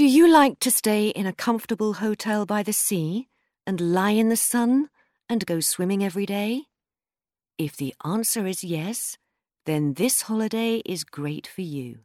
Do you like to stay in a comfortable hotel by the sea and lie in the sun and go swimming every day? If the answer is yes, then this holiday is great for you.